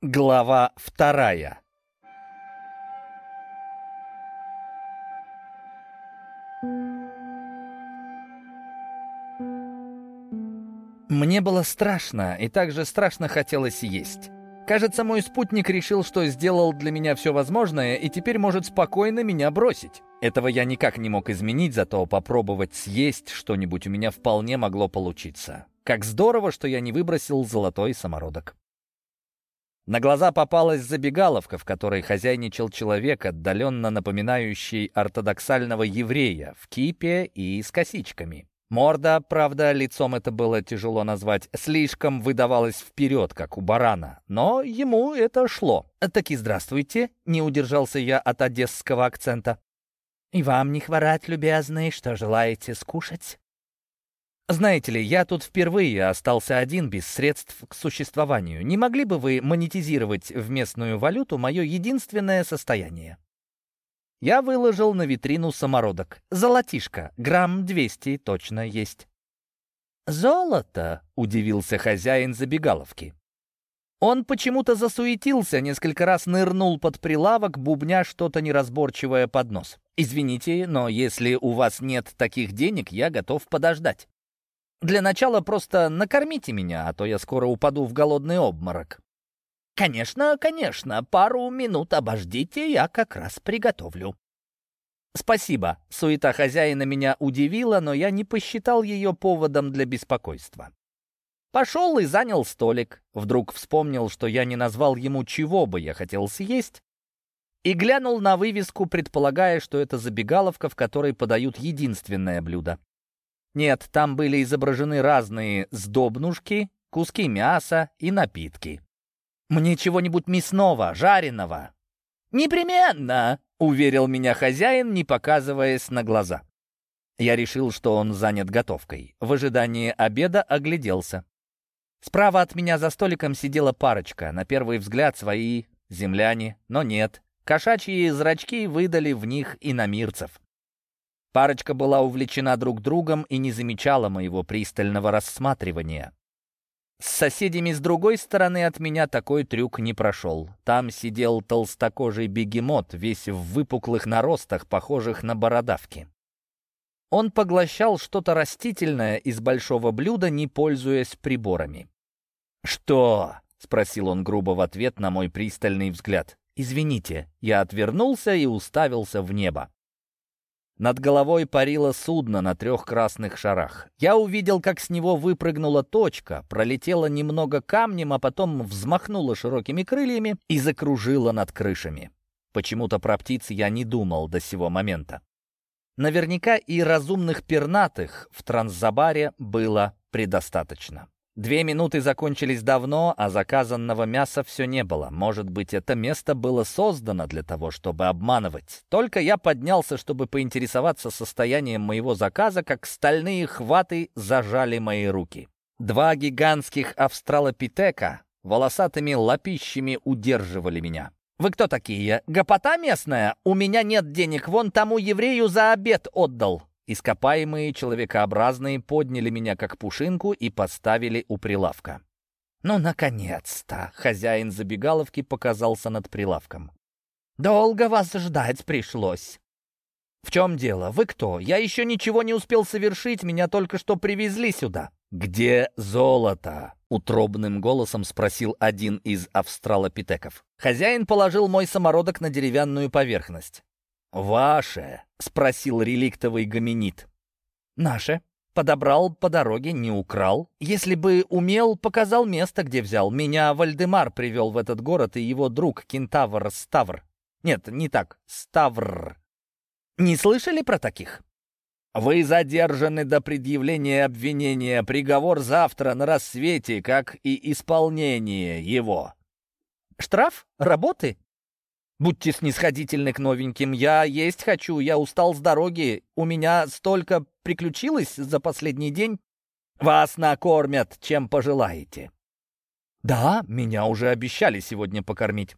Глава вторая Мне было страшно, и также страшно хотелось есть. Кажется, мой спутник решил, что сделал для меня все возможное, и теперь может спокойно меня бросить. Этого я никак не мог изменить, зато попробовать съесть что-нибудь у меня вполне могло получиться. Как здорово, что я не выбросил золотой самородок. На глаза попалась забегаловка, в которой хозяйничал человек, отдаленно напоминающий ортодоксального еврея, в кипе и с косичками. Морда, правда, лицом это было тяжело назвать, слишком выдавалась вперед, как у барана, но ему это шло. «Таки здравствуйте», — не удержался я от одесского акцента. «И вам не хворать, любезный, что желаете скушать?» Знаете ли, я тут впервые остался один без средств к существованию. Не могли бы вы монетизировать в местную валюту мое единственное состояние? Я выложил на витрину самородок. Золотишко, грамм 200 точно есть. «Золото?» — удивился хозяин забегаловки. Он почему-то засуетился, несколько раз нырнул под прилавок, бубня что-то неразборчивое под нос. «Извините, но если у вас нет таких денег, я готов подождать». Для начала просто накормите меня, а то я скоро упаду в голодный обморок». «Конечно, конечно, пару минут обождите, я как раз приготовлю». «Спасибо». Суета хозяина меня удивила, но я не посчитал ее поводом для беспокойства. Пошел и занял столик. Вдруг вспомнил, что я не назвал ему, чего бы я хотел съесть, и глянул на вывеску, предполагая, что это забегаловка, в которой подают единственное блюдо. Нет, там были изображены разные сдобнушки, куски мяса и напитки. «Мне чего-нибудь мясного, жареного». «Непременно!» — уверил меня хозяин, не показываясь на глаза. Я решил, что он занят готовкой. В ожидании обеда огляделся. Справа от меня за столиком сидела парочка, на первый взгляд свои земляне, но нет. Кошачьи зрачки выдали в них иномирцев. Парочка была увлечена друг другом и не замечала моего пристального рассматривания. С соседями с другой стороны от меня такой трюк не прошел. Там сидел толстокожий бегемот, весь в выпуклых наростах, похожих на бородавки. Он поглощал что-то растительное из большого блюда, не пользуясь приборами. «Что?» — спросил он грубо в ответ на мой пристальный взгляд. «Извините». Я отвернулся и уставился в небо. Над головой парило судно на трех красных шарах. Я увидел, как с него выпрыгнула точка, пролетела немного камнем, а потом взмахнула широкими крыльями и закружила над крышами. Почему-то про птиц я не думал до сего момента. Наверняка и разумных пернатых в Трансзабаре было предостаточно. Две минуты закончились давно, а заказанного мяса все не было. Может быть, это место было создано для того, чтобы обманывать. Только я поднялся, чтобы поинтересоваться состоянием моего заказа, как стальные хваты зажали мои руки. Два гигантских австралопитека волосатыми лапищами удерживали меня. «Вы кто такие? Гопота местная? У меня нет денег, вон тому еврею за обед отдал!» Ископаемые человекообразные подняли меня как пушинку и поставили у прилавка. «Ну, наконец-то!» — хозяин забегаловки показался над прилавком. «Долго вас ждать пришлось». «В чем дело? Вы кто? Я еще ничего не успел совершить, меня только что привезли сюда». «Где золото?» — утробным голосом спросил один из австралопитеков. Хозяин положил мой самородок на деревянную поверхность. «Ваше?» — спросил реликтовый гоминид. «Наше. Подобрал по дороге, не украл. Если бы умел, показал место, где взял. Меня Вальдемар привел в этот город и его друг, кентавр Ставр. Нет, не так, Ставр. Не слышали про таких?» «Вы задержаны до предъявления обвинения. Приговор завтра на рассвете, как и исполнение его». «Штраф? Работы?» Будьте снисходительны к новеньким. Я есть хочу, я устал с дороги. У меня столько приключилось за последний день. Вас накормят, чем пожелаете. Да, меня уже обещали сегодня покормить.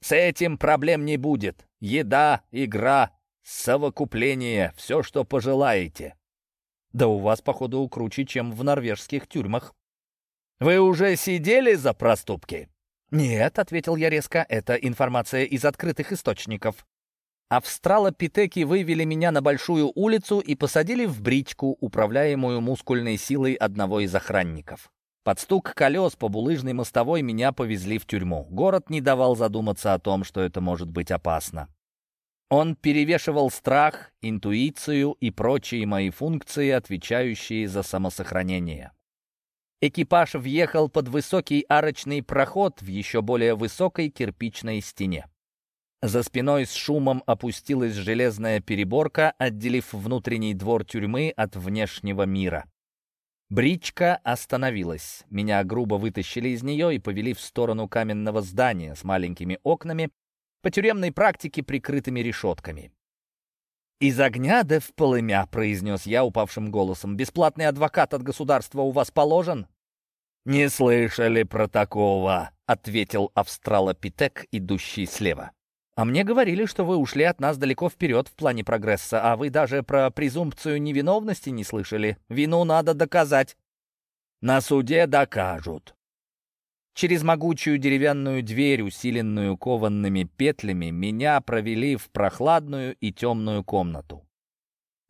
С этим проблем не будет. Еда, игра, совокупление, все, что пожелаете. Да у вас, походу, круче, чем в норвежских тюрьмах. Вы уже сидели за проступки? «Нет», — ответил я резко, — «это информация из открытых источников». Австралопитеки вывели меня на большую улицу и посадили в бричку, управляемую мускульной силой одного из охранников. Под стук колес по булыжной мостовой меня повезли в тюрьму. Город не давал задуматься о том, что это может быть опасно. Он перевешивал страх, интуицию и прочие мои функции, отвечающие за самосохранение. Экипаж въехал под высокий арочный проход в еще более высокой кирпичной стене. За спиной с шумом опустилась железная переборка, отделив внутренний двор тюрьмы от внешнего мира. Бричка остановилась. Меня грубо вытащили из нее и повели в сторону каменного здания с маленькими окнами, по тюремной практике прикрытыми решетками. «Из огня да в полымя», — произнес я упавшим голосом. «Бесплатный адвокат от государства у вас положен?» «Не слышали про такого», — ответил австралопитек, идущий слева. А мне говорили, что вы ушли от нас далеко вперед в плане прогресса, а вы даже про презумпцию невиновности не слышали. Вину надо доказать. На суде докажут. Через могучую деревянную дверь, усиленную кованными петлями, меня провели в прохладную и темную комнату.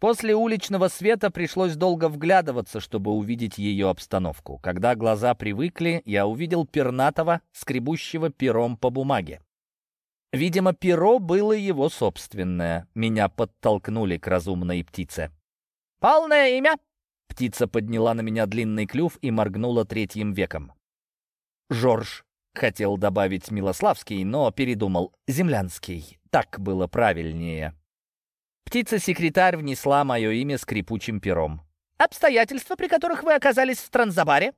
После уличного света пришлось долго вглядываться, чтобы увидеть ее обстановку. Когда глаза привыкли, я увидел пернатого, скребущего пером по бумаге. Видимо, перо было его собственное. Меня подтолкнули к разумной птице. «Полное имя?» Птица подняла на меня длинный клюв и моргнула третьим веком. «Жорж», — хотел добавить Милославский, но передумал. «Землянский». Так было правильнее. Птица-секретарь внесла мое имя скрипучим пером. «Обстоятельства, при которых вы оказались в Транзабаре?»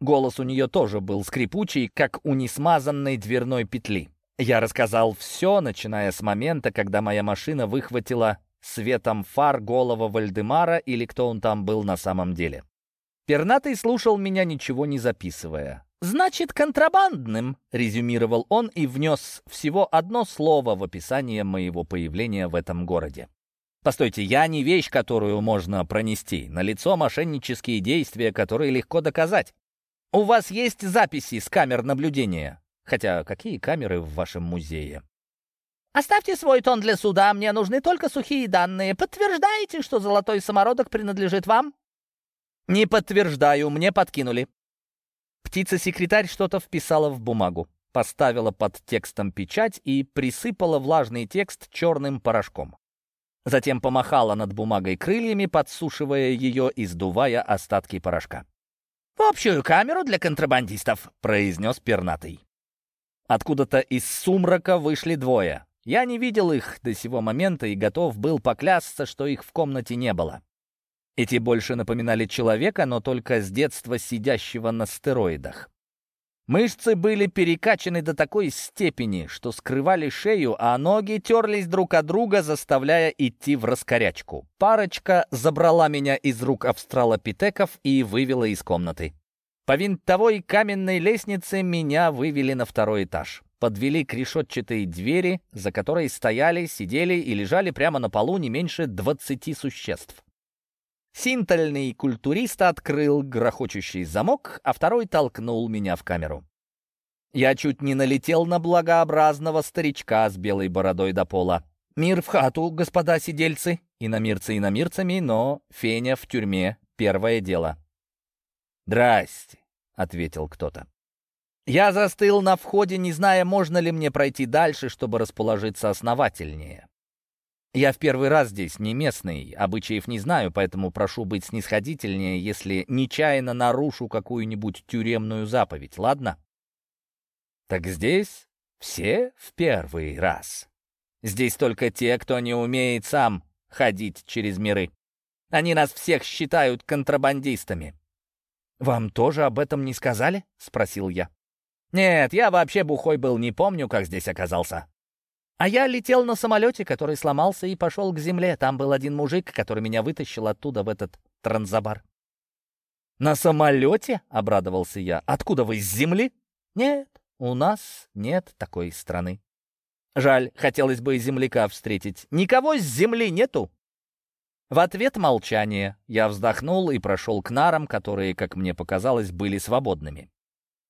Голос у нее тоже был скрипучий, как у несмазанной дверной петли. Я рассказал все, начиная с момента, когда моя машина выхватила светом фар голова Вальдемара или кто он там был на самом деле. Пернатый слушал меня, ничего не записывая. «Значит, контрабандным», — резюмировал он и внес всего одно слово в описание моего появления в этом городе. «Постойте, я не вещь, которую можно пронести. На лицо мошеннические действия, которые легко доказать. У вас есть записи с камер наблюдения?» Хотя какие камеры в вашем музее? «Оставьте свой тон для суда, мне нужны только сухие данные. Подтверждаете, что золотой самородок принадлежит вам?» «Не подтверждаю, мне подкинули». Птица-секретарь что-то вписала в бумагу, поставила под текстом печать и присыпала влажный текст черным порошком. Затем помахала над бумагой крыльями, подсушивая ее и сдувая остатки порошка. «В общую камеру для контрабандистов», — произнес пернатый. Откуда-то из сумрака вышли двое. Я не видел их до сего момента и готов был поклясться, что их в комнате не было. Эти больше напоминали человека, но только с детства сидящего на стероидах. Мышцы были перекачаны до такой степени, что скрывали шею, а ноги терлись друг от друга, заставляя идти в раскорячку. Парочка забрала меня из рук австралопитеков и вывела из комнаты. По винтовой каменной лестнице меня вывели на второй этаж. Подвели к решетчатой двери, за которой стояли, сидели и лежали прямо на полу не меньше двадцати существ. Синтольный культурист открыл грохочущий замок, а второй толкнул меня в камеру. Я чуть не налетел на благообразного старичка с белой бородой до пола. «Мир в хату, господа сидельцы!» Иномирцы иномирцами, но Феня в тюрьме — первое дело. «Здрасте», — ответил кто-то. Я застыл на входе, не зная, можно ли мне пройти дальше, чтобы расположиться основательнее. Я в первый раз здесь, не местный, обычаев не знаю, поэтому прошу быть снисходительнее, если нечаянно нарушу какую-нибудь тюремную заповедь, ладно? Так здесь все в первый раз. Здесь только те, кто не умеет сам ходить через миры. Они нас всех считают контрабандистами. «Вам тоже об этом не сказали?» — спросил я. «Нет, я вообще бухой был, не помню, как здесь оказался». А я летел на самолете, который сломался и пошел к земле. Там был один мужик, который меня вытащил оттуда в этот транзабар. «На самолете?» — обрадовался я. «Откуда вы, с земли?» «Нет, у нас нет такой страны». «Жаль, хотелось бы земляка встретить. Никого с земли нету?» В ответ молчание. Я вздохнул и прошел к нарам, которые, как мне показалось, были свободными.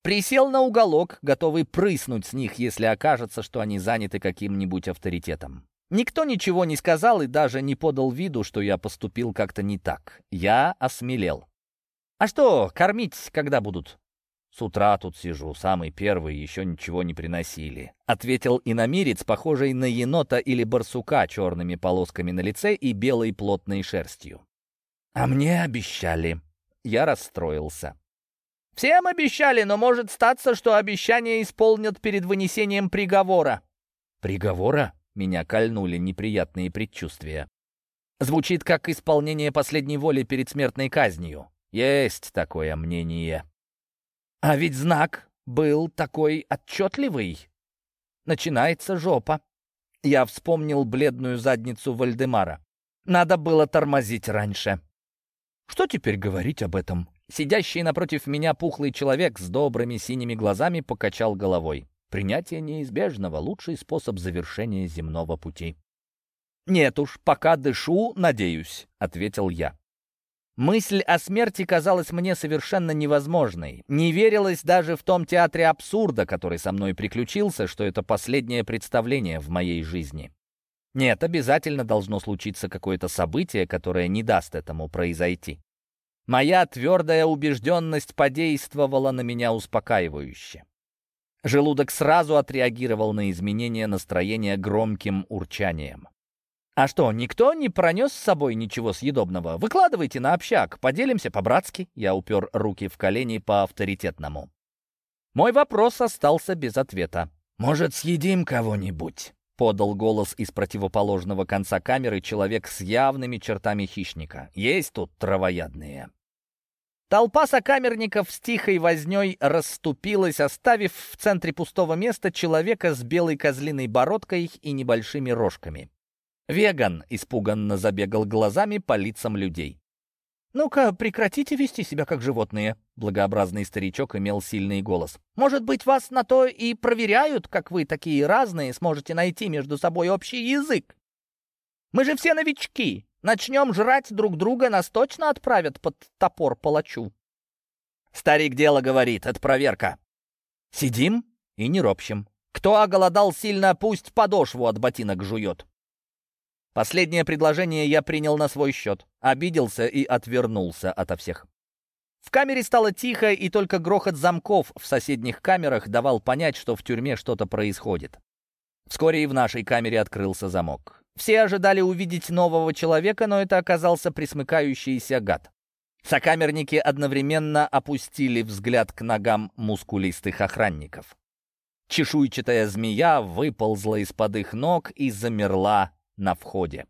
Присел на уголок, готовый прыснуть с них, если окажется, что они заняты каким-нибудь авторитетом. Никто ничего не сказал и даже не подал виду, что я поступил как-то не так. Я осмелел. «А что, кормить когда будут?» «С утра тут сижу, самый первый, еще ничего не приносили», — ответил иномирец, похожий на енота или барсука черными полосками на лице и белой плотной шерстью. «А мне обещали». Я расстроился. Всем обещали, но может статься, что обещания исполнят перед вынесением приговора». «Приговора?» — меня кольнули неприятные предчувствия. Звучит как исполнение последней воли перед смертной казнью. Есть такое мнение. А ведь знак был такой отчетливый. Начинается жопа. Я вспомнил бледную задницу Вальдемара. Надо было тормозить раньше. Что теперь говорить об этом? Сидящий напротив меня пухлый человек с добрыми синими глазами покачал головой. Принятие неизбежного — лучший способ завершения земного пути. «Нет уж, пока дышу, надеюсь», — ответил я. Мысль о смерти казалась мне совершенно невозможной. Не верилось даже в том театре абсурда, который со мной приключился, что это последнее представление в моей жизни. Нет, обязательно должно случиться какое-то событие, которое не даст этому произойти. Моя твердая убежденность подействовала на меня успокаивающе. Желудок сразу отреагировал на изменение настроения громким урчанием. «А что, никто не пронес с собой ничего съедобного? Выкладывайте на общак, поделимся по-братски». Я упер руки в колени по-авторитетному. Мой вопрос остался без ответа. «Может, съедим кого-нибудь?» — подал голос из противоположного конца камеры человек с явными чертами хищника. «Есть тут травоядные». Толпа сокамерников с тихой вознёй расступилась, оставив в центре пустого места человека с белой козлиной бородкой и небольшими рожками. Веган испуганно забегал глазами по лицам людей. «Ну-ка, прекратите вести себя как животные», — благообразный старичок имел сильный голос. «Может быть, вас на то и проверяют, как вы такие разные сможете найти между собой общий язык? Мы же все новички. Начнем жрать друг друга, нас точно отправят под топор палачу». Старик дело говорит, это проверка. Сидим и не ропщим. Кто оголодал сильно, пусть подошву от ботинок жует. Последнее предложение я принял на свой счет, обиделся и отвернулся ото всех. В камере стало тихо, и только грохот замков в соседних камерах давал понять, что в тюрьме что-то происходит. Вскоре и в нашей камере открылся замок. Все ожидали увидеть нового человека, но это оказался присмыкающийся гад. Сокамерники одновременно опустили взгляд к ногам мускулистых охранников. Чешуйчатая змея выползла из-под их ног и замерла на входе.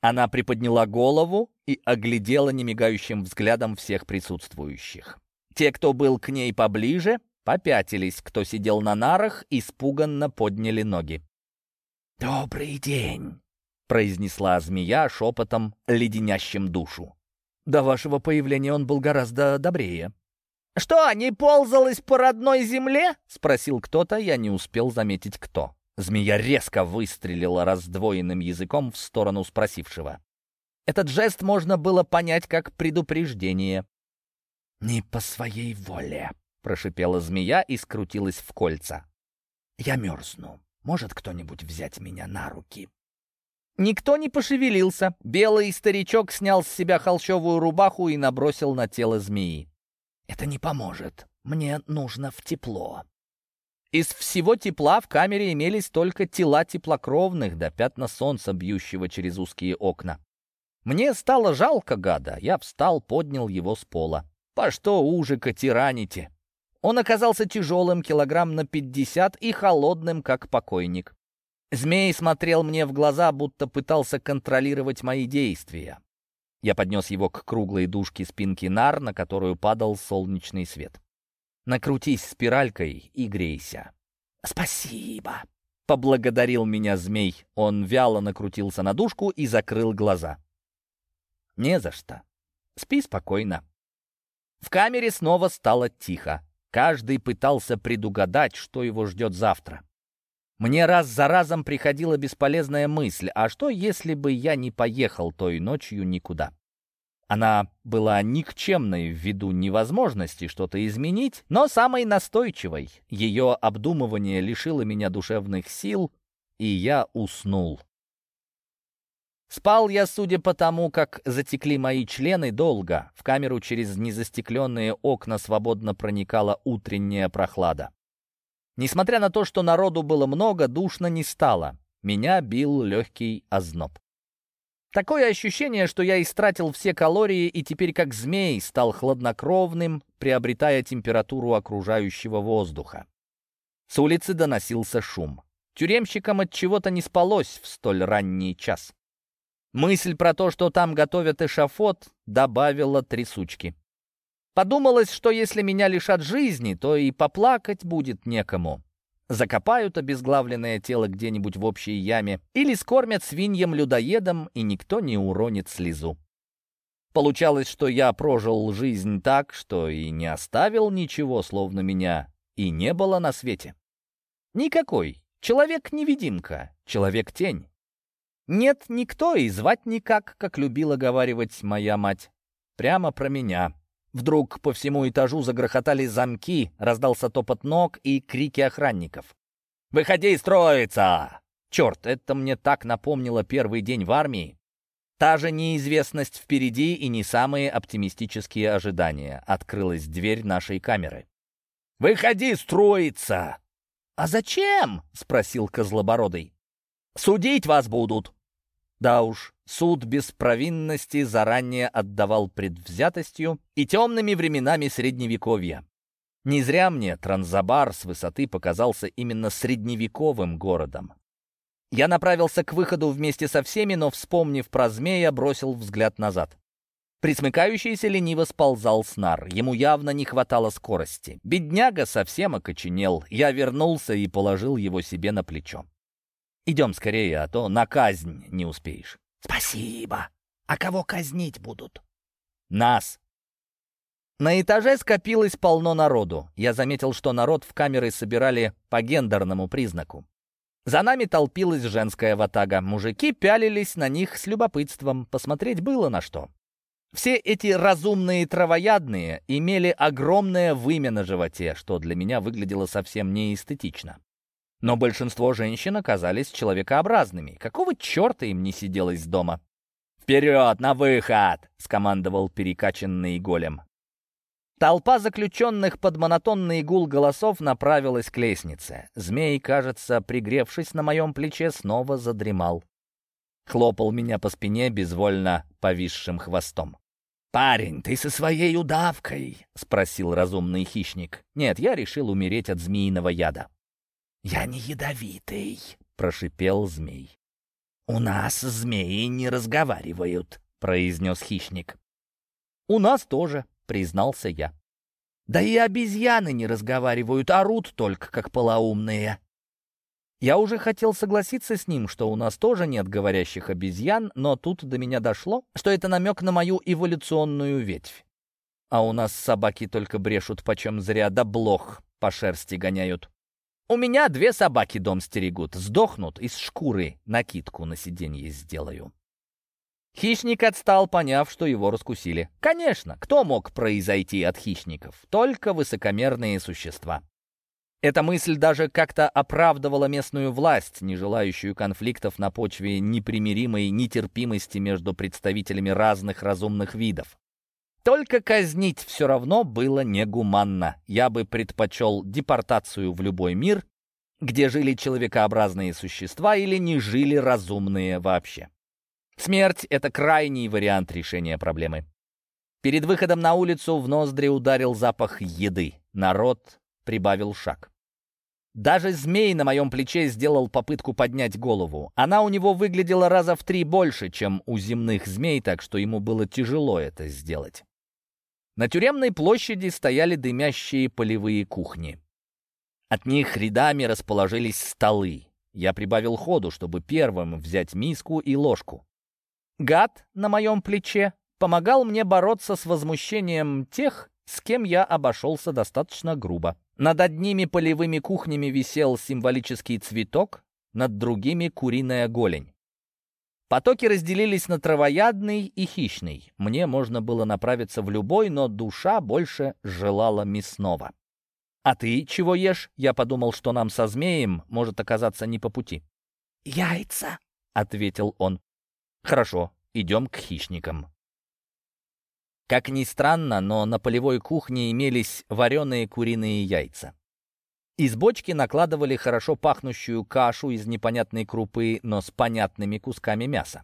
Она приподняла голову и оглядела немигающим взглядом всех присутствующих. Те, кто был к ней поближе, попятились, кто сидел на нарах, испуганно подняли ноги. «Добрый день!» — произнесла змея шепотом, леденящим душу. До вашего появления он был гораздо добрее. «Что, не ползалась по родной земле?» — спросил кто-то, я не успел заметить, кто. Змея резко выстрелила раздвоенным языком в сторону спросившего. Этот жест можно было понять как предупреждение. «Не по своей воле», — прошипела змея и скрутилась в кольца. «Я мерзну. Может кто-нибудь взять меня на руки?» Никто не пошевелился. Белый старичок снял с себя холщовую рубаху и набросил на тело змеи. «Это не поможет. Мне нужно в тепло». Из всего тепла в камере имелись только тела теплокровных да пятна солнца, бьющего через узкие окна. Мне стало жалко гада. Я встал, поднял его с пола. «По что ужика тираните?» Он оказался тяжелым, килограмм на пятьдесят, и холодным, как покойник. Змей смотрел мне в глаза, будто пытался контролировать мои действия. Я поднес его к круглой дужке спинки нар, на которую падал солнечный свет. Накрутись спиралькой и грейся. «Спасибо!» — поблагодарил меня змей. Он вяло накрутился на дужку и закрыл глаза. «Не за что. Спи спокойно». В камере снова стало тихо. Каждый пытался предугадать, что его ждет завтра. Мне раз за разом приходила бесполезная мысль, а что, если бы я не поехал той ночью никуда? Она была никчемной ввиду невозможности что-то изменить, но самой настойчивой. Ее обдумывание лишило меня душевных сил, и я уснул. Спал я, судя по тому, как затекли мои члены, долго. В камеру через незастекленные окна свободно проникала утренняя прохлада. Несмотря на то, что народу было много, душно не стало. Меня бил легкий озноб. Такое ощущение, что я истратил все калории и теперь как змей стал хладнокровным, приобретая температуру окружающего воздуха. С улицы доносился шум. Тюремщикам от чего-то не спалось в столь ранний час. Мысль про то, что там готовят эшафот, добавила трясучки. Подумалось, что если меня лишат жизни, то и поплакать будет некому закопают обезглавленное тело где-нибудь в общей яме или скормят свиньям-людоедам, и никто не уронит слезу. Получалось, что я прожил жизнь так, что и не оставил ничего, словно меня и не было на свете. Никакой. Человек-невидимка, человек-тень. Нет никто и звать никак, как любила говаривать моя мать. Прямо про меня. Вдруг по всему этажу загрохотали замки, раздался топот ног и крики охранников. «Выходи строиться!» Черт, это мне так напомнило первый день в армии. Та же неизвестность впереди и не самые оптимистические ожидания. Открылась дверь нашей камеры. «Выходи строиться!» «А зачем?» — спросил Козлобородый. «Судить вас будут!» Да уж, суд без провинности заранее отдавал предвзятостью и темными временами Средневековья. Не зря мне Транзабар с высоты показался именно средневековым городом. Я направился к выходу вместе со всеми, но, вспомнив про змея, бросил взгляд назад. Присмыкающийся лениво сползал с. Ему явно не хватало скорости. Бедняга совсем окоченел. Я вернулся и положил его себе на плечо. Идем скорее, а то на казнь не успеешь». «Спасибо. А кого казнить будут?» «Нас». На этаже скопилось полно народу. Я заметил, что народ в камеры собирали по гендерному признаку. За нами толпилась женская ватага. Мужики пялились на них с любопытством. Посмотреть было на что. Все эти разумные травоядные имели огромное вымя на животе, что для меня выглядело совсем неэстетично. Но большинство женщин оказались человекообразными. Какого черта им не сиделось дома? «Вперед, на выход!» — скомандовал перекачанный голем. Толпа заключенных под монотонный гул голосов направилась к лестнице. Змей, кажется, пригревшись на моем плече, снова задремал. Хлопал меня по спине безвольно повисшим хвостом. «Парень, ты со своей удавкой?» — спросил разумный хищник. «Нет, я решил умереть от змеиного яда». «Я не ядовитый», — прошипел змей. «У нас змеи не разговаривают», — произнес хищник. «У нас тоже», — признался я. «Да и обезьяны не разговаривают, орут только, как полоумные». Я уже хотел согласиться с ним, что у нас тоже нет говорящих обезьян, но тут до меня дошло, что это намек на мою эволюционную ветвь. А у нас собаки только брешут почем зря, да блох по шерсти гоняют. У меня две собаки дом стерегут, сдохнут, из шкуры накидку на сиденье сделаю. Хищник отстал, поняв, что его раскусили. Конечно, кто мог произойти от хищников? Только высокомерные существа. Эта мысль даже как-то оправдывала местную власть, не желающую конфликтов на почве непримиримой нетерпимости между представителями разных разумных видов. Только казнить все равно было негуманно. Я бы предпочел депортацию в любой мир, где жили человекообразные существа или не жили разумные вообще. Смерть — это крайний вариант решения проблемы. Перед выходом на улицу в ноздри ударил запах еды. Народ прибавил шаг. Даже змей на моем плече сделал попытку поднять голову. Она у него выглядела раза в три больше, чем у земных змей, так что ему было тяжело это сделать. На тюремной площади стояли дымящие полевые кухни. От них рядами расположились столы. Я прибавил ходу, чтобы первым взять миску и ложку. Гад на моем плече помогал мне бороться с возмущением тех, с кем я обошелся достаточно грубо. Над одними полевыми кухнями висел символический цветок, над другими — куриная голень. Потоки разделились на травоядный и хищный. Мне можно было направиться в любой, но душа больше желала мясного. «А ты чего ешь?» Я подумал, что нам со змеем может оказаться не по пути. «Яйца», — ответил он. «Хорошо, идем к хищникам». Как ни странно, но на полевой кухне имелись вареные куриные яйца. Из бочки накладывали хорошо пахнущую кашу из непонятной крупы, но с понятными кусками мяса.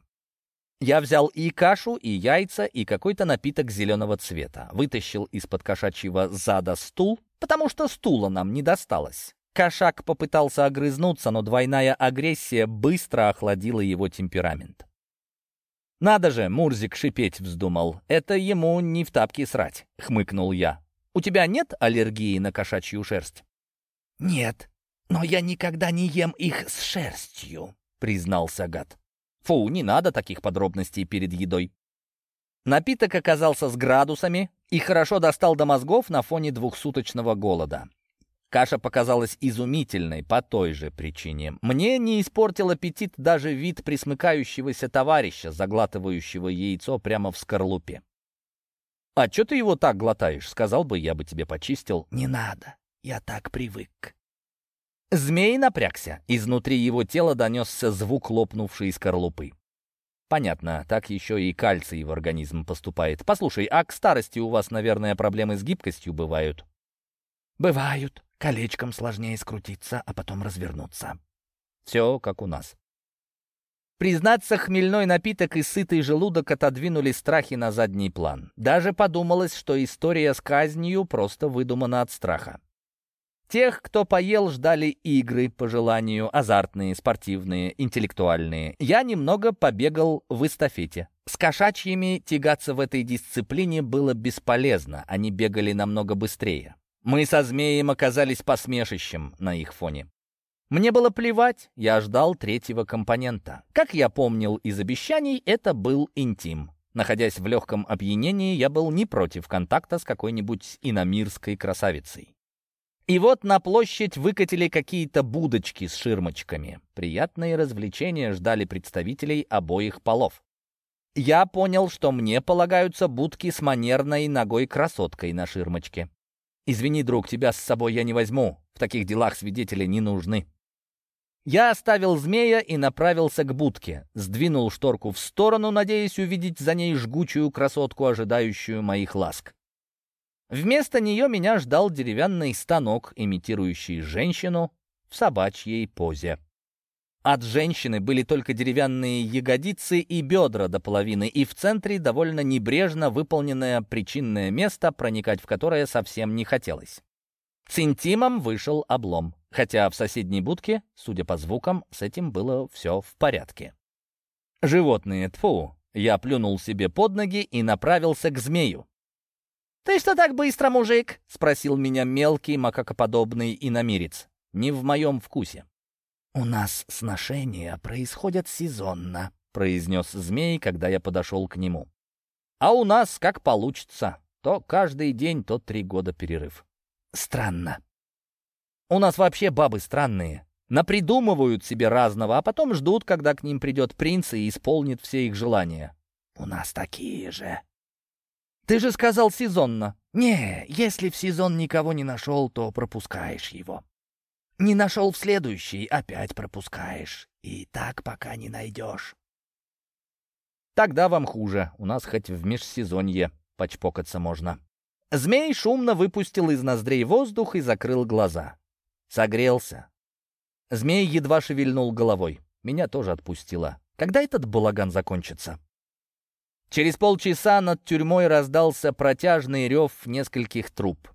Я взял и кашу, и яйца, и какой-то напиток зеленого цвета. Вытащил из-под кошачьего зада стул, потому что стула нам не досталось. Кошак попытался огрызнуться, но двойная агрессия быстро охладила его темперамент. «Надо же!» — Мурзик шипеть вздумал. «Это ему не в тапки срать», — хмыкнул я. «У тебя нет аллергии на кошачью шерсть?» «Нет, но я никогда не ем их с шерстью», — признался гад. «Фу, не надо таких подробностей перед едой». Напиток оказался с градусами и хорошо достал до мозгов на фоне двухсуточного голода. Каша показалась изумительной по той же причине. Мне не испортил аппетит даже вид присмыкающегося товарища, заглатывающего яйцо прямо в скорлупе. «А что ты его так глотаешь?» — сказал бы, я бы тебе почистил. «Не надо. Я так привык. Змей напрягся. Изнутри его тела донесся звук лопнувшей скорлупы. Понятно, так еще и кальций в организм поступает. Послушай, а к старости у вас, наверное, проблемы с гибкостью бывают? Бывают. Колечком сложнее скрутиться, а потом развернуться. Все как у нас. Признаться, хмельной напиток и сытый желудок отодвинули страхи на задний план. Даже подумалось, что история с казнью просто выдумана от страха. Тех, кто поел, ждали игры по желанию, азартные, спортивные, интеллектуальные. Я немного побегал в эстафете. С кошачьими тягаться в этой дисциплине было бесполезно, они бегали намного быстрее. Мы со змеем оказались посмешищем на их фоне. Мне было плевать, я ждал третьего компонента. Как я помнил из обещаний, это был интим. Находясь в легком опьянении, я был не против контакта с какой-нибудь иномирской красавицей. И вот на площадь выкатили какие-то будочки с ширмочками. Приятные развлечения ждали представителей обоих полов. Я понял, что мне полагаются будки с манерной ногой-красоткой на ширмочке. «Извини, друг, тебя с собой я не возьму. В таких делах свидетели не нужны». Я оставил змея и направился к будке. Сдвинул шторку в сторону, надеясь увидеть за ней жгучую красотку, ожидающую моих ласк. Вместо нее меня ждал деревянный станок, имитирующий женщину в собачьей позе. От женщины были только деревянные ягодицы и бедра до половины, и в центре довольно небрежно выполненное причинное место, проникать в которое совсем не хотелось. С интимом вышел облом, хотя в соседней будке, судя по звукам, с этим было все в порядке. Животные, тфу, я плюнул себе под ноги и направился к змею. «Ты что так быстро, мужик?» — спросил меня мелкий макакоподобный иномирец. Не в моем вкусе. «У нас сношения происходят сезонно», — произнес змей, когда я подошел к нему. «А у нас как получится. То каждый день, то три года перерыв». «Странно». «У нас вообще бабы странные. Напридумывают себе разного, а потом ждут, когда к ним придет принц и исполнит все их желания». «У нас такие же», ты же сказал сезонно. Не, если в сезон никого не нашел, то пропускаешь его. Не нашел в следующий, опять пропускаешь. И так пока не найдешь. Тогда вам хуже. У нас хоть в межсезонье почпокаться можно. Змей шумно выпустил из ноздрей воздух и закрыл глаза. Согрелся. Змей едва шевельнул головой. Меня тоже отпустило. Когда этот балаган закончится? Через полчаса над тюрьмой раздался протяжный рев нескольких труб.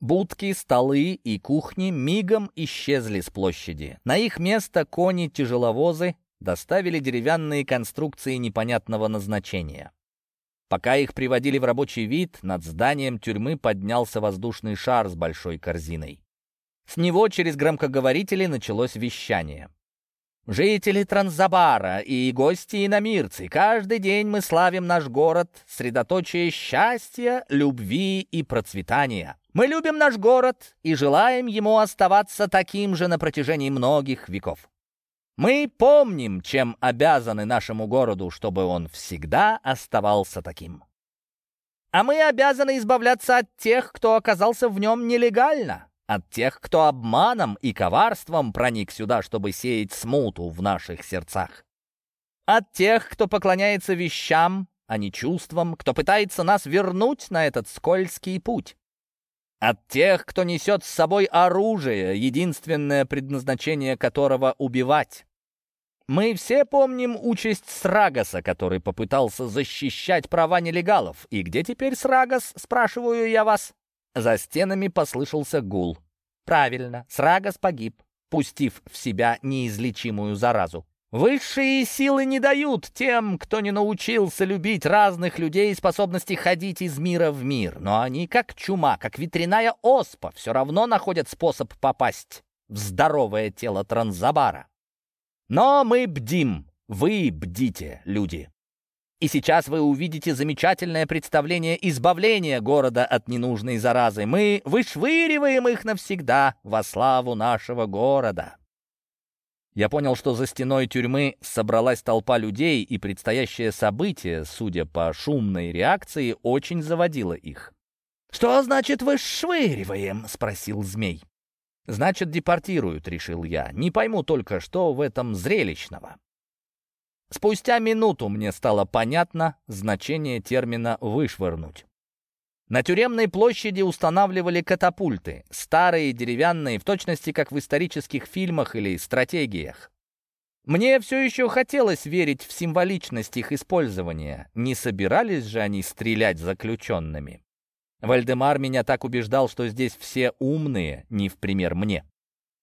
Будки, столы и кухни мигом исчезли с площади. На их место кони-тяжеловозы доставили деревянные конструкции непонятного назначения. Пока их приводили в рабочий вид, над зданием тюрьмы поднялся воздушный шар с большой корзиной. С него через громкоговорители началось вещание. Жители Транзабара и гости иномирцы, каждый день мы славим наш город, средоточие счастья, любви и процветания. Мы любим наш город и желаем ему оставаться таким же на протяжении многих веков. Мы помним, чем обязаны нашему городу, чтобы он всегда оставался таким. А мы обязаны избавляться от тех, кто оказался в нем нелегально, от тех, кто обманом и коварством проник сюда, чтобы сеять смуту в наших сердцах. От тех, кто поклоняется вещам, а не чувствам, кто пытается нас вернуть на этот скользкий путь. От тех, кто несет с собой оружие, единственное предназначение которого — убивать. Мы все помним участь Срагаса, который попытался защищать права нелегалов. И где теперь Срагас, спрашиваю я вас? За стенами послышался гул. Правильно, Срагас погиб, пустив в себя неизлечимую заразу. Высшие силы не дают тем, кто не научился любить разных людей, способности ходить из мира в мир. Но они, как чума, как ветряная оспа, все равно находят способ попасть в здоровое тело Транзабара. Но мы бдим, вы бдите, люди. И сейчас вы увидите замечательное представление избавления города от ненужной заразы. Мы вышвыриваем их навсегда во славу нашего города. Я понял, что за стеной тюрьмы собралась толпа людей, и предстоящее событие, судя по шумной реакции, очень заводило их. «Что значит «вышвыриваем»?» — спросил змей. «Значит, депортируют», — решил я. «Не пойму только, что в этом зрелищного». Спустя минуту мне стало понятно значение термина «вышвырнуть». На тюремной площади устанавливали катапульты, старые, деревянные, в точности как в исторических фильмах или стратегиях. Мне все еще хотелось верить в символичность их использования. Не собирались же они стрелять заключенными. Вальдемар меня так убеждал, что здесь все умные, не в пример мне.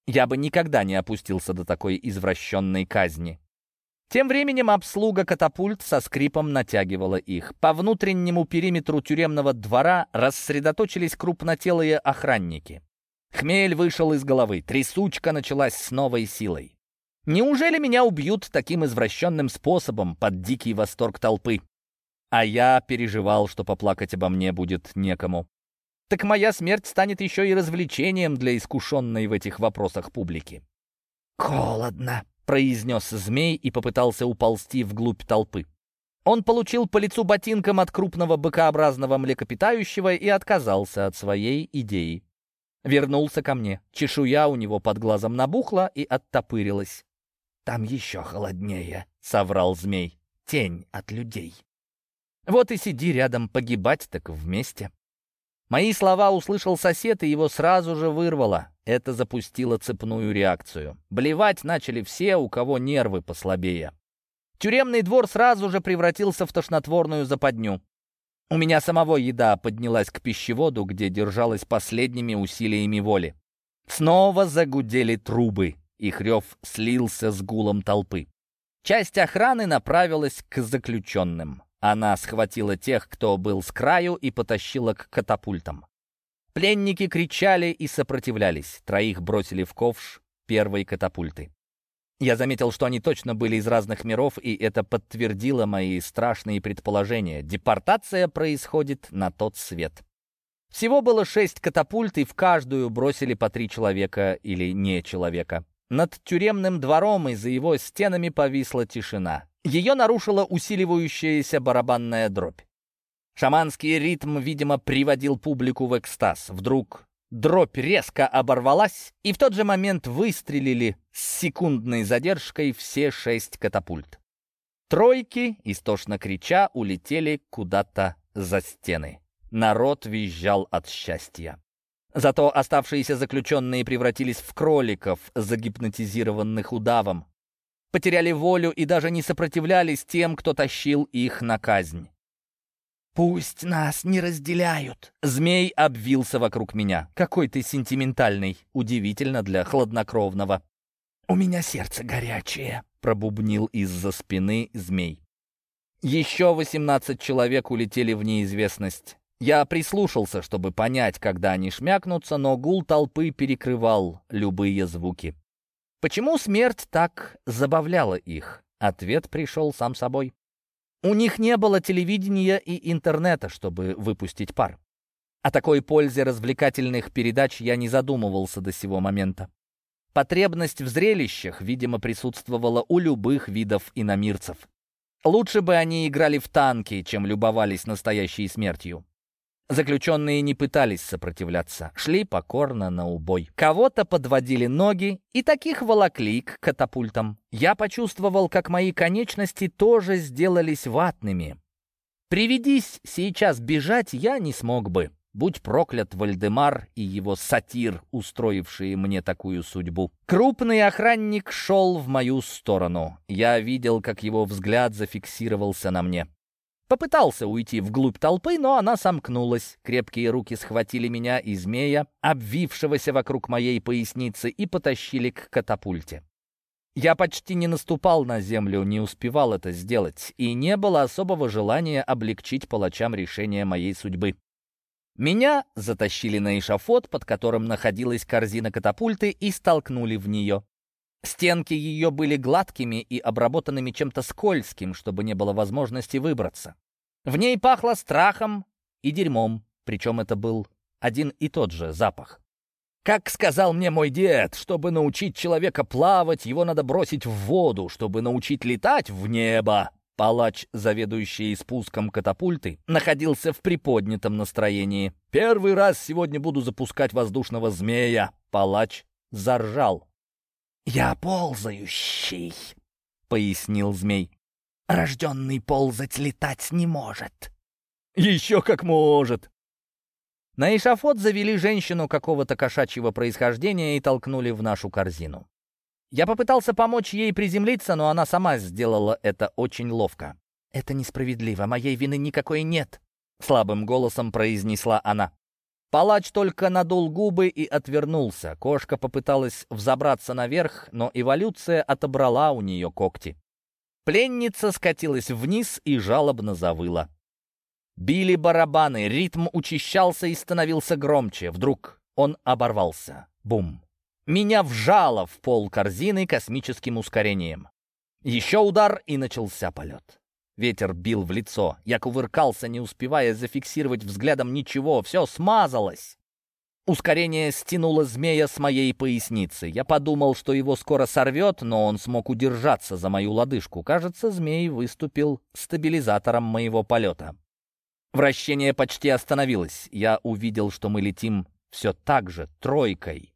Я бы никогда не опустился до такой извращенной казни. Тем временем обслуга катапульт со скрипом натягивала их. По внутреннему периметру тюремного двора рассредоточились крупнотелые охранники. Хмель вышел из головы, трясучка началась с новой силой. Неужели меня убьют таким извращенным способом под дикий восторг толпы? А я переживал, что поплакать обо мне будет некому. Так моя смерть станет еще и развлечением для искушенной в этих вопросах публики. «Холодно», произнес змей и попытался уползти вглубь толпы. Он получил по лицу ботинком от крупного быкообразного млекопитающего и отказался от своей идеи. Вернулся ко мне. Чешуя у него под глазом набухла и оттопырилась. «Там еще холоднее», — соврал змей. «Тень от людей». «Вот и сиди рядом, погибать так вместе». Мои слова услышал сосед, и его сразу же вырвало. Это запустило цепную реакцию. Блевать начали все, у кого нервы послабее. Тюремный двор сразу же превратился в тошнотворную западню. У меня самого еда поднялась к пищеводу, где держалась последними усилиями воли. Снова загудели трубы. Их рев слился с гулом толпы. Часть охраны направилась к заключенным. Она схватила тех, кто был с краю, и потащила к катапультам. Пленники кричали и сопротивлялись. Троих бросили в ковш первой катапульты. Я заметил, что они точно были из разных миров, и это подтвердило мои страшные предположения. Депортация происходит на тот свет. Всего было шесть катапульт, и в каждую бросили по три человека или не человека. Над тюремным двором и за его стенами повисла тишина. Ее нарушила усиливающаяся барабанная дробь. Шаманский ритм, видимо, приводил публику в экстаз. Вдруг дробь резко оборвалась, и в тот же момент выстрелили с секундной задержкой все шесть катапульт. Тройки, истошно крича, улетели куда-то за стены. Народ визжал от счастья. Зато оставшиеся заключенные превратились в кроликов, загипнотизированных удавом потеряли волю и даже не сопротивлялись тем, кто тащил их на казнь. «Пусть нас не разделяют!» Змей обвился вокруг меня. «Какой ты сентиментальный! Удивительно для хладнокровного!» «У меня сердце горячее!» — пробубнил из-за спины змей. Еще восемнадцать человек улетели в неизвестность. Я прислушался, чтобы понять, когда они шмякнутся, но гул толпы перекрывал любые звуки. Почему смерть так забавляла их? Ответ пришел сам собой. У них не было телевидения и интернета, чтобы выпустить пар. О такой пользе развлекательных передач я не задумывался до сего момента. Потребность в зрелищах, видимо, присутствовала у любых видов иномирцев. Лучше бы они играли в танки, чем любовались настоящей смертью. Заключенные не пытались сопротивляться, шли покорно на убой. Кого-то подводили ноги, и таких волокли к катапультам. Я почувствовал, как мои конечности тоже сделались ватными. Приведись сейчас бежать, я не смог бы. Будь проклят Вальдемар и его сатир, устроившие мне такую судьбу. Крупный охранник шел в мою сторону. Я видел, как его взгляд зафиксировался на мне. Попытался уйти вглубь толпы, но она сомкнулась. Крепкие руки схватили меня и змея, обвившегося вокруг моей поясницы, и потащили к катапульте. Я почти не наступал на землю, не успевал это сделать, и не было особого желания облегчить палачам решение моей судьбы. Меня затащили на эшафот, под которым находилась корзина катапульты, и столкнули в нее. Стенки ее были гладкими и обработанными чем-то скользким, чтобы не было возможности выбраться. В ней пахло страхом и дерьмом, причем это был один и тот же запах. Как сказал мне мой дед, чтобы научить человека плавать, его надо бросить в воду, чтобы научить летать в небо. Палач, заведующий спуском катапульты, находился в приподнятом настроении. «Первый раз сегодня буду запускать воздушного змея!» Палач заржал. «Я ползающий», — пояснил змей. «Рожденный ползать летать не может». «Еще как может!» На эшафот завели женщину какого-то кошачьего происхождения и толкнули в нашу корзину. Я попытался помочь ей приземлиться, но она сама сделала это очень ловко. «Это несправедливо, моей вины никакой нет», — слабым голосом произнесла она. Палач только надул губы и отвернулся. Кошка попыталась взобраться наверх, но эволюция отобрала у нее когти. Пленница скатилась вниз и жалобно завыла. Били барабаны, ритм учащался и становился громче. Вдруг он оборвался. Бум! Меня вжало в пол корзины космическим ускорением. Еще удар, и начался полет. Ветер бил в лицо. Я кувыркался, не успевая зафиксировать взглядом ничего. Все смазалось. Ускорение стянуло змея с моей поясницы. Я подумал, что его скоро сорвет, но он смог удержаться за мою лодыжку. Кажется, змей выступил стабилизатором моего полета. Вращение почти остановилось. Я увидел, что мы летим все так же, тройкой.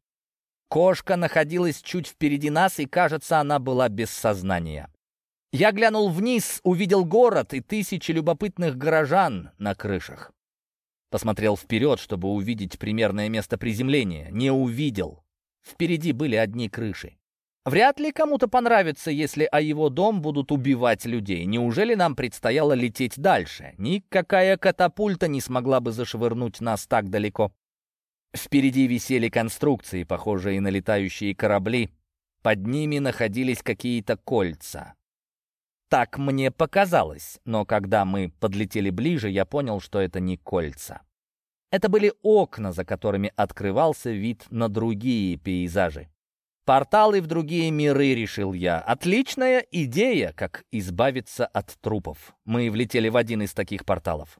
Кошка находилась чуть впереди нас, и, кажется, она была без сознания. Я глянул вниз, увидел город и тысячи любопытных горожан на крышах. Посмотрел вперед, чтобы увидеть примерное место приземления. Не увидел. Впереди были одни крыши. Вряд ли кому-то понравится, если о его дом будут убивать людей. Неужели нам предстояло лететь дальше? Никакая катапульта не смогла бы зашвырнуть нас так далеко. Впереди висели конструкции, похожие на летающие корабли. Под ними находились какие-то кольца. Так мне показалось, но когда мы подлетели ближе, я понял, что это не кольца. Это были окна, за которыми открывался вид на другие пейзажи. Порталы в другие миры, решил я. Отличная идея, как избавиться от трупов. Мы влетели в один из таких порталов.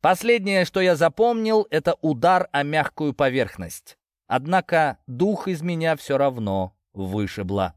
Последнее, что я запомнил, это удар о мягкую поверхность. Однако дух из меня все равно вышибло.